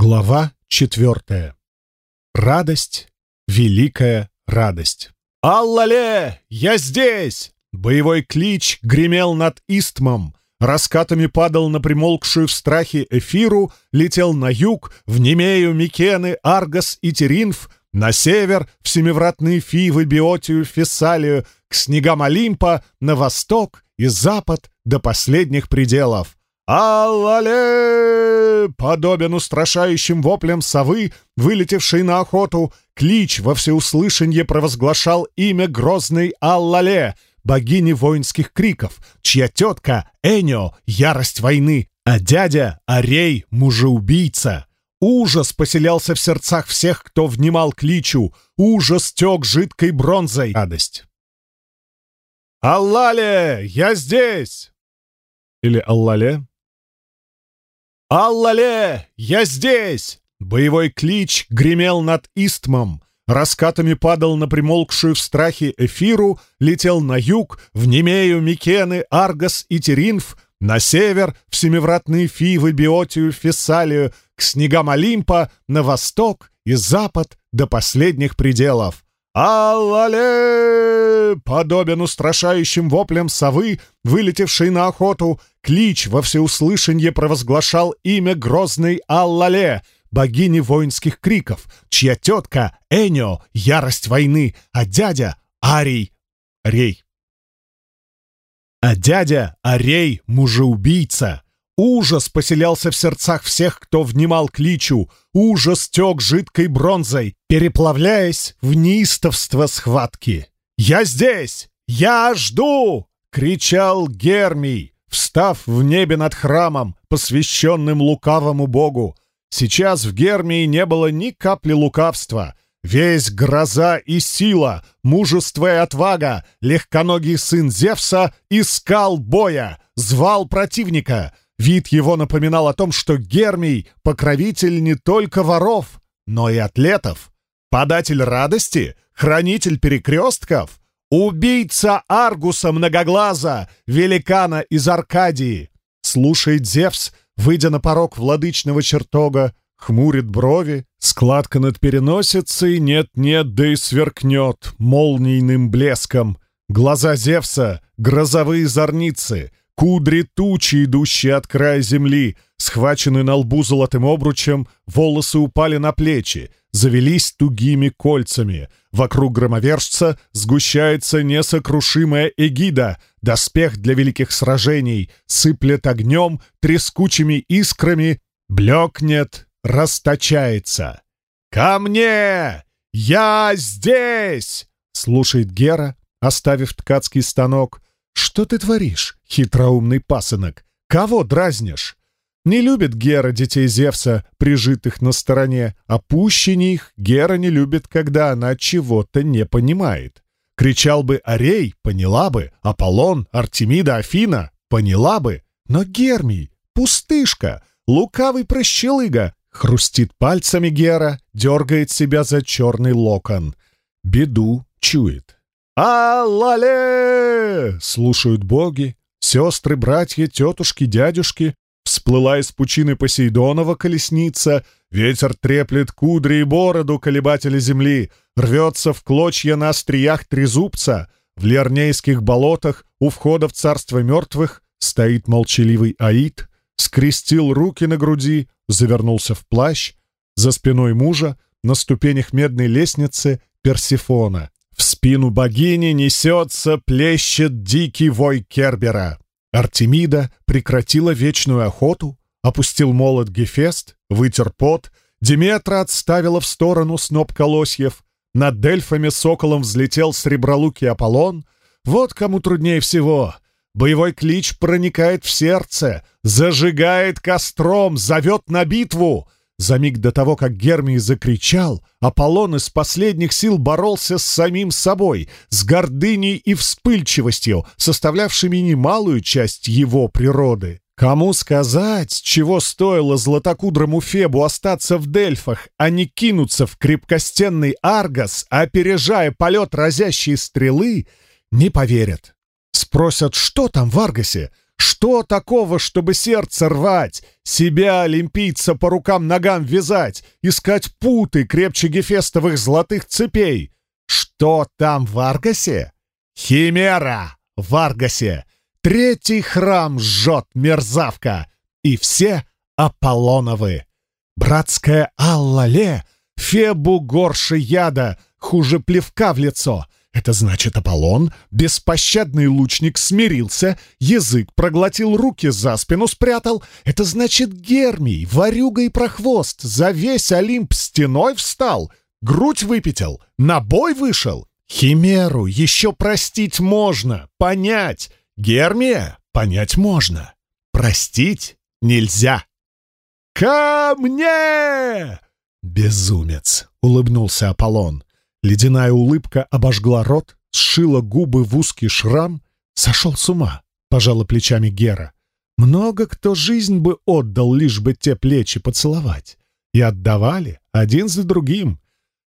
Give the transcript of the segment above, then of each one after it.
Глава четвертая. Радость, великая радость. «Аллале! Я здесь!» Боевой клич гремел над Истмом, раскатами падал на примолкшую в страхе эфиру, летел на юг, в Немею, Микены, Аргос и Теринф, на север, в семивратные Фивы, Биотию, Фессалию, к снегам Олимпа, на восток и запад до последних пределов. «Аллале!» Подобен устрашающим воплям совы, вылетевшей на охоту, клич во всеуслышанье провозглашал имя грозной Аллале, богини воинских криков, чья тетка Эньо — ярость войны, а дядя — Арей — мужеубийца. Ужас поселялся в сердцах всех, кто внимал кличу, ужас тек жидкой бронзой. Радость. «Аллале! Я здесь!» Или «Аллале?» «Аллале! Я здесь!» Боевой клич гремел над Истмом, раскатами падал на примолкшую в страхе эфиру, летел на юг, в Немею, Микены, Аргос и Теринф, на север, в семивратные Фивы, Биотию, Фессалию, к снегам Олимпа, на восток и запад до последних пределов. «Аллале!» Подобен устрашающим воплям совы, вылетевшей на охоту, клич во всеуслышанье провозглашал имя грозной Аллале, богини воинских криков, чья тетка Эньо — ярость войны, а дядя — Арий — Рей. А дядя — Арей — мужеубийца. Ужас поселялся в сердцах всех, кто внимал кличу. Ужас тек жидкой бронзой, переплавляясь в неистовство схватки. «Я здесь! Я жду!» — кричал Гермий, встав в небе над храмом, посвященным лукавому богу. Сейчас в Гермии не было ни капли лукавства. Весь гроза и сила, мужество и отвага, легконогий сын Зевса искал боя, звал противника — Вид его напоминал о том, что Гермий — покровитель не только воров, но и атлетов, податель радости, хранитель перекрестков, убийца Аргуса Многоглаза, великана из Аркадии. Слушает Зевс, выйдя на порог владычного чертога, хмурит брови, складка над переносицей нет-нет, да и сверкнет молнийным блеском. Глаза Зевса — грозовые зорницы, Кудри тучи, идущие от края земли, схвачены на лбу золотым обручем, волосы упали на плечи, завелись тугими кольцами. Вокруг громовержца сгущается несокрушимая эгида, доспех для великих сражений, сыплет огнем, трескучими искрами, блекнет, расточается. «Ко мне! Я здесь!» — слушает Гера, оставив ткацкий станок — «Что ты творишь, хитроумный пасынок? Кого дразнишь?» Не любит Гера детей Зевса, прижитых на стороне, а пуще них Гера не любит, когда она чего-то не понимает. Кричал бы Арей, поняла бы, Аполлон, Артемида, Афина, поняла бы, но Гермий, пустышка, лукавый прощелыга, хрустит пальцами Гера, дергает себя за черный локон. Беду чует. «Аллале!» — слушают боги, сестры, братья, тетушки, дядюшки. Всплыла из пучины Посейдонова колесница, ветер треплет кудри и бороду колебателя земли, рвется в клочья на остриях трезубца. В лернейских болотах у входа в царство мертвых стоит молчаливый Аид, скрестил руки на груди, завернулся в плащ. За спиной мужа на ступенях медной лестницы Персифона. Спину богини несется, плещет дикий вой Кербера. Артемида прекратила вечную охоту, опустил молот Гефест, вытер пот, Диметра отставила в сторону сноп колосьев, над Дельфами соколом взлетел сребролукий Аполлон. Вот кому труднее всего. Боевой клич проникает в сердце, зажигает костром, зовет на битву — за миг до того, как Гермий закричал, Аполлон из последних сил боролся с самим собой, с гордыней и вспыльчивостью, составлявшими немалую часть его природы. Кому сказать, чего стоило златокудрому Фебу остаться в Дельфах, а не кинуться в крепкостенный Аргос, опережая полет разящей стрелы, не поверят. Спросят, что там в Аргосе? Что такого, чтобы сердце рвать, себя, олимпийца, по рукам-ногам вязать, искать путы крепче гефестовых золотых цепей? Что там в Аргасе? Химера в Аргасе! Третий храм жжет мерзавка! И все Аполлоновы! Братская Аллале, Фебу горше яда, хуже плевка в лицо — это значит, Аполлон, беспощадный лучник, смирился, язык проглотил, руки за спину спрятал. Это значит, Гермий, ворюга и прохвост, за весь Олимп стеной встал, грудь выпятил, на бой вышел. Химеру еще простить можно, понять. Гермия понять можно, простить нельзя. «Ко мне!» «Безумец!» — улыбнулся Аполлон. Ледяная улыбка обожгла рот, сшила губы в узкий шрам. «Сошел с ума», — пожала плечами Гера. «Много кто жизнь бы отдал, лишь бы те плечи поцеловать. И отдавали один за другим».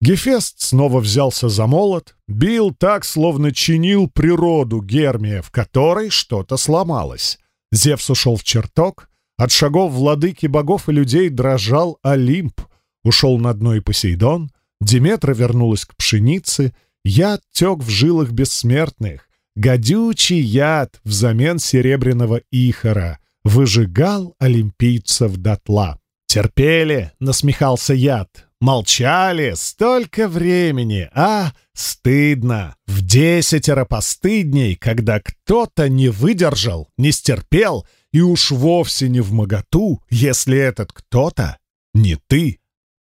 Гефест снова взялся за молот, бил так, словно чинил природу Гермия, в которой что-то сломалось. Зевс ушел в чертог, от шагов владыки богов и людей дрожал Олимп. Ушел на дно и Посейдон, Диметра вернулась к пшенице, яд тек в жилах бессмертных, гадючий яд взамен серебряного ихора выжигал олимпийцев дотла. «Терпели!» — насмехался яд. «Молчали! Столько времени! А, стыдно! В десятеро постыдней, когда кто-то не выдержал, не стерпел, и уж вовсе не в моготу, если этот кто-то не ты!»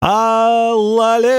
Аллале!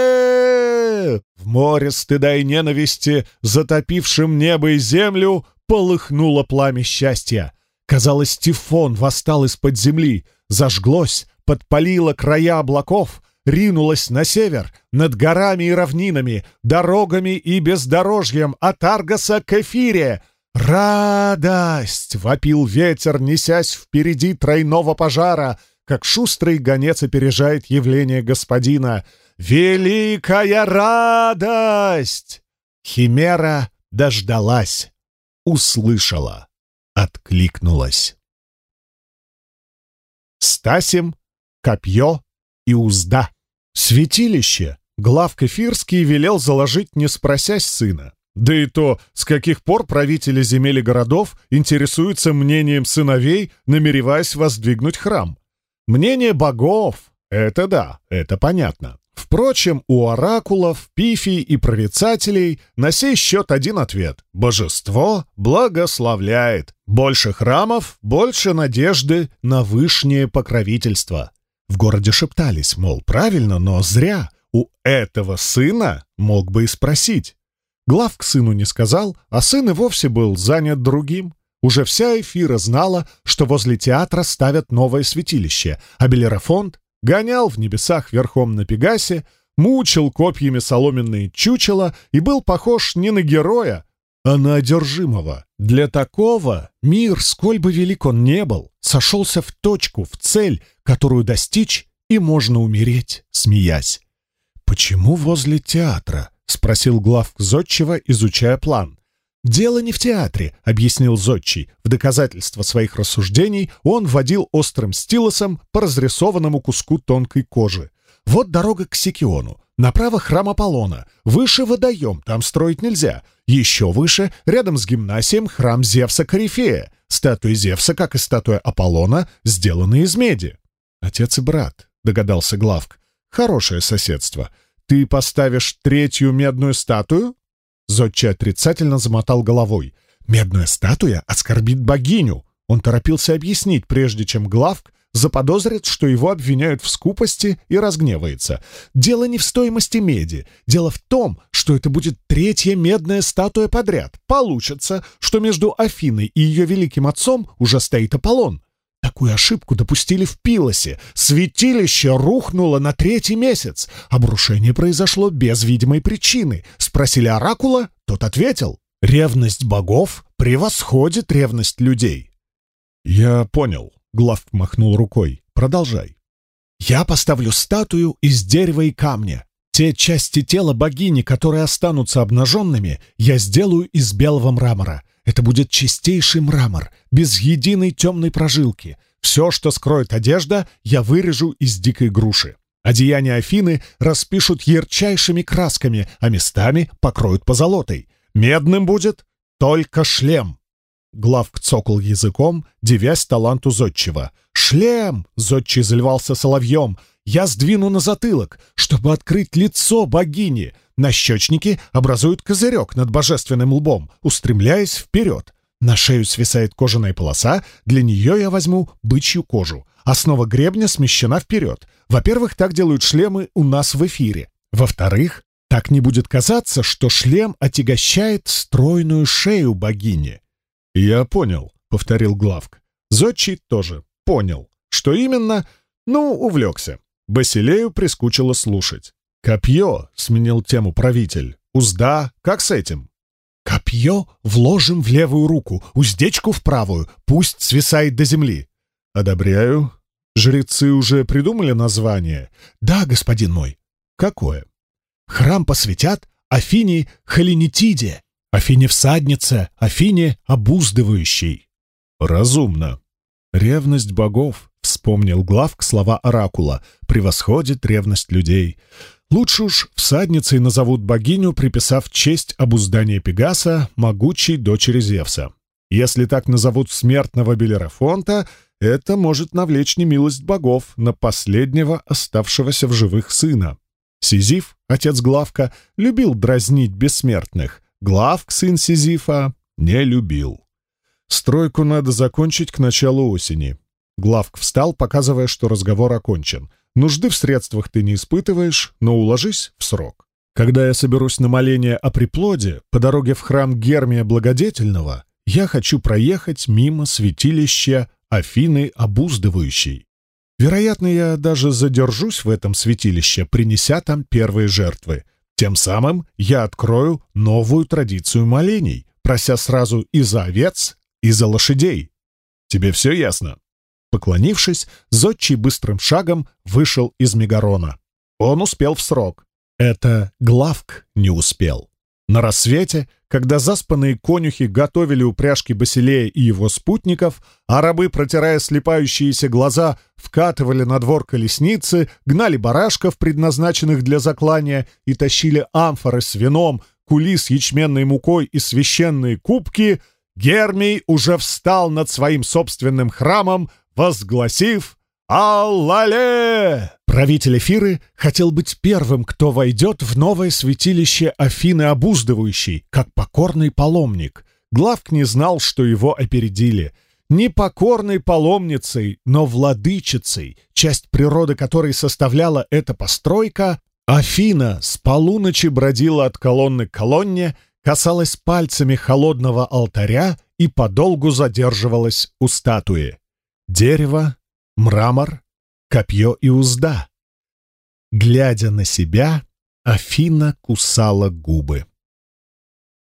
В море стыда и ненависти, затопившем небо и землю, полыхнуло пламя счастья. Казалось, Тифон восстал из-под земли, зажглось, подпалило края облаков, ринулось на север, над горами и равнинами, дорогами и бездорожьем от Аргаса к Эфире. «Радость!» — вопил ветер, несясь впереди тройного пожара — как шустрый гонец опережает явление господина. «Великая радость!» Химера дождалась, услышала, откликнулась. Стасим, копье и узда. Святилище глав Кефирский велел заложить, не спросясь сына. Да и то, с каких пор правители земель и городов интересуются мнением сыновей, намереваясь воздвигнуть храм. Мнение богов — это да, это понятно. Впрочем, у оракулов, пифий и прорицателей на сей счет один ответ. Божество благословляет. Больше храмов, больше надежды на вышнее покровительство. В городе шептались, мол, правильно, но зря. У этого сына мог бы и спросить. Глав к сыну не сказал, а сын и вовсе был занят другим. Уже вся эфира знала, что возле театра ставят новое святилище, а Белерафонт гонял в небесах верхом на Пегасе, мучил копьями соломенные чучела и был похож не на героя, а на одержимого. Для такого мир, сколь бы велик он не был, сошелся в точку, в цель, которую достичь, и можно умереть, смеясь. «Почему возле театра?» — спросил главк Зодчева, изучая план. «Дело не в театре», — объяснил Зодчий. В доказательство своих рассуждений он водил острым стилусом по разрисованному куску тонкой кожи. «Вот дорога к Сикиону. Направо храм Аполлона. Выше водоем, там строить нельзя. Еще выше, рядом с гимнасием, храм Зевса Корифея. Статуя Зевса, как и статуя Аполлона, сделаны из меди». «Отец и брат», — догадался Главк. «Хорошее соседство. Ты поставишь третью медную статую?» Зодчий отрицательно замотал головой. «Медная статуя оскорбит богиню!» Он торопился объяснить, прежде чем Главк заподозрит, что его обвиняют в скупости и разгневается. Дело не в стоимости меди. Дело в том, что это будет третья медная статуя подряд. Получится, что между Афиной и ее великим отцом уже стоит Аполлон. Такую ошибку допустили в Пилосе. Святилище рухнуло на третий месяц. Обрушение произошло без видимой причины. Спросили Оракула, тот ответил. Ревность богов превосходит ревность людей. «Я понял», — Главк махнул рукой. «Продолжай». «Я поставлю статую из дерева и камня. Те части тела богини, которые останутся обнаженными, я сделаю из белого мрамора. Это будет чистейший мрамор, без единой темной прожилки. Все, что скроет одежда, я вырежу из дикой груши. Одеяния Афины распишут ярчайшими красками, а местами покроют позолотой. Медным будет только шлем. Главк цокал языком, девясь таланту зодчего. «Шлем!» — зодчий заливался соловьем. «Я сдвину на затылок, чтобы открыть лицо богини. Нащечники образуют козырек над божественным лбом, устремляясь вперед. На шею свисает кожаная полоса, для нее я возьму бычью кожу. Основа гребня смещена вперед. Во-первых, так делают шлемы у нас в эфире. Во-вторых, так не будет казаться, что шлем отягощает стройную шею богини. «Я понял», — повторил Главк. Зодчий тоже понял. Что именно? Ну, увлекся. Басилею прискучило слушать. «Копье», — сменил тему правитель. «Узда, как с этим?» «Копье вложим в левую руку, уздечку в правую, пусть свисает до земли». «Одобряю. Жрецы уже придумали название?» «Да, господин мой». «Какое?» «Храм посвятят Афине Халинитиде, Афине всаднице, Афине обуздывающей». «Разумно. Ревность богов», — вспомнил Главк слова Оракула, — «превосходит ревность людей». Лучше уж всадницей назовут богиню, приписав честь обуздания Пегаса, могучей дочери Зевса. Если так назовут смертного Белерафонта, это может навлечь немилость богов на последнего оставшегося в живых сына. Сизиф, отец Главка, любил дразнить бессмертных. Главк, сын Сизифа, не любил. Стройку надо закончить к началу осени. Главк встал, показывая, что разговор окончен — Нужды в средствах ты не испытываешь, но уложись в срок. Когда я соберусь на моление о приплоде, по дороге в храм Гермия Благодетельного, я хочу проехать мимо святилища Афины Обуздывающей. Вероятно, я даже задержусь в этом святилище, принеся там первые жертвы. Тем самым я открою новую традицию молений, прося сразу и за овец, и за лошадей. Тебе все ясно? Поклонившись, Зодчий быстрым шагом вышел из Мегарона. Он успел в срок. Это Главк не успел. На рассвете, когда заспанные конюхи готовили упряжки Басилея и его спутников, а рабы, протирая слепающиеся глаза, вкатывали на двор колесницы, гнали барашков, предназначенных для заклания, и тащили амфоры с вином, кули с ячменной мукой и священные кубки, Гермий уже встал над своим собственным храмом, возгласив «Аллале!». Правитель Эфиры хотел быть первым, кто войдет в новое святилище Афины Обуздывающей, как покорный паломник. Главк не знал, что его опередили. Не покорной паломницей, но владычицей, часть природы которой составляла эта постройка, Афина с полуночи бродила от колонны к колонне, касалась пальцами холодного алтаря и подолгу задерживалась у статуи дерево, мрамор, копье и узда. Глядя на себя, Афина кусала губы.